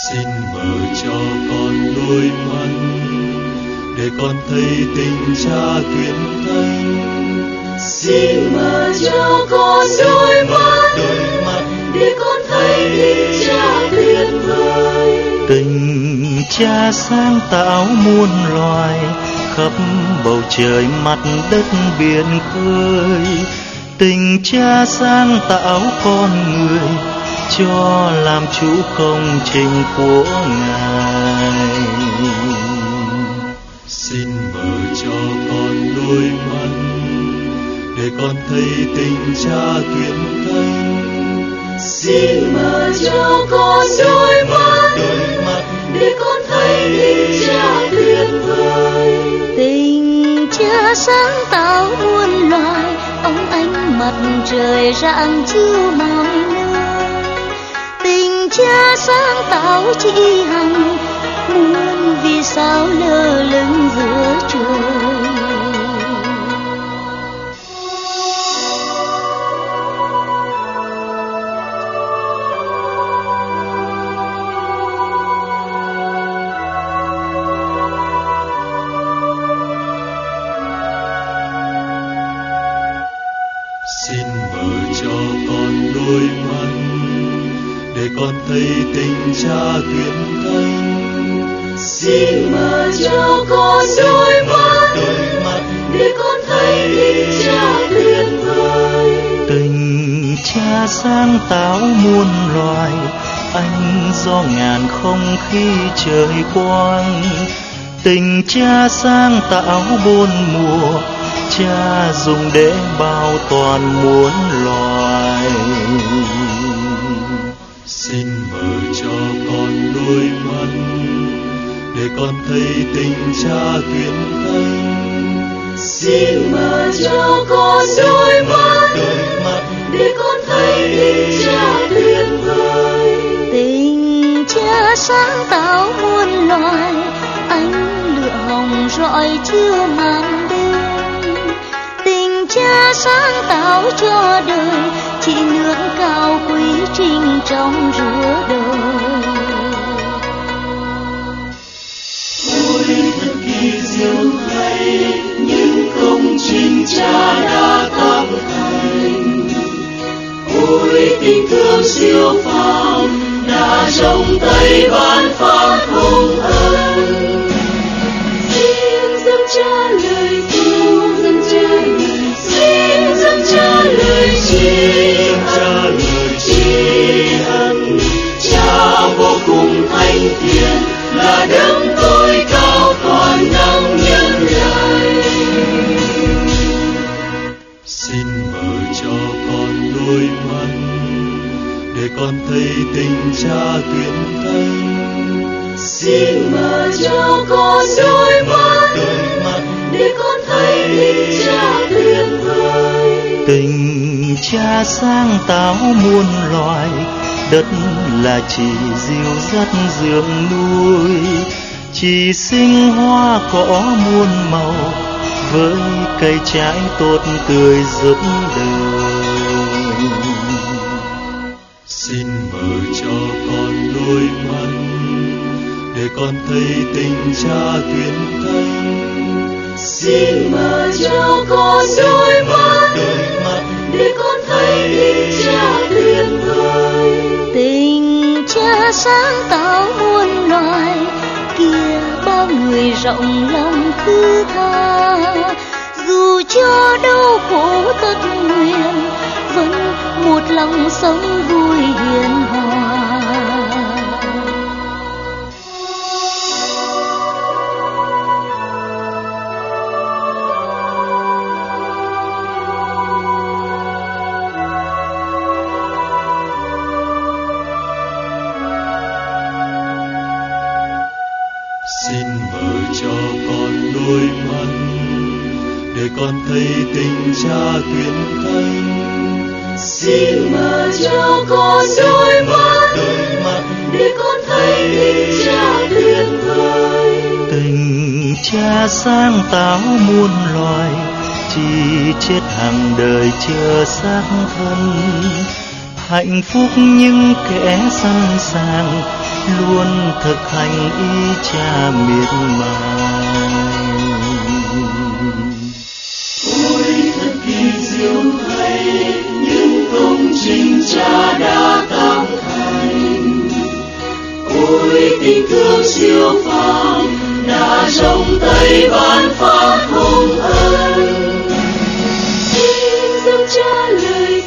xin mở cho con đôi mắt để con thấy tình cha tuyệt thánh xin mở cho con đôi mắt đôi mắt để con thấy tình cha tuyệt vời. Tình cha sáng tạo muôn loài khắp bầu trời mặt đất biển khơi. Tình cha sáng tạo con người cho làm chủ công trình của ngài. Xin mở cho con đôi mắt để con thấy tình cha tuyệt thánh xin mở cho con đôi mắt đôi mắt để con thấy tình cha tuyệt vời. Tình cha sáng tạo muôn loài ông ánh mặt trời rạng chiếu mọi nơi cha sáng tạo chi hằng muôn vì sao lơ lửng giữa trời tình cha tuyệt thánh xin mở cho con đôi mắt đôi mắt để con thấy tình cha tuyệt vời tình cha sáng tạo muôn loài anh do ngàn không khí trời quang. Tình cha sáng tạo bốn mùa cha dùng để bao toàn muôn loài đôi mắt để con thấy tình cha tuyệt thánh xin mở cho con đôi mắt đôi mắt để con thấy tình cha tuyệt vời. Tình cha sáng tạo muôn loài ánh lửa hồng rọi chiếu màn đêm. Tình cha sáng tạo cho đời chỉ nước cao quý trình trong rửa đời tình thương siêu phàm đã trong tay ban phát hồng ân xin dâng cha xin mở cho con đôi mắt để con thấy tình cha tuyệt vời. Tình cha sáng tạo muôn loài đất là chỉ dìu dắt dưỡng nuôi chỉ sinh hoa cỏ muôn màu với cây trái tốt tươi giúp đời xin mở cho con đôi mắt để con thấy tình cha tuyệt thánh xin mở cho con đôi mắt. đôi mắt. Để con thấy tình cha tuyệt vời tình cha sáng tạo muôn loài kia bao người rộng lòng thứ tha. Dù cho đau khổ tất nguyện vẫn một lòng sống vui hiền con thấy tình cha tuyệt thánh xin mở cho con đôi mắt đôi mắt để con thấy tình cha tuyệt vời tình cha sáng tạo muôn loài chỉ chết hàng đời chưa xác thân. Hạnh phúc những kẻ sẵn sàng luôn thực hành ý cha miệt mài tình thương siêu phàm đã trong tay ban phát hồng ân xin dâng cha lời.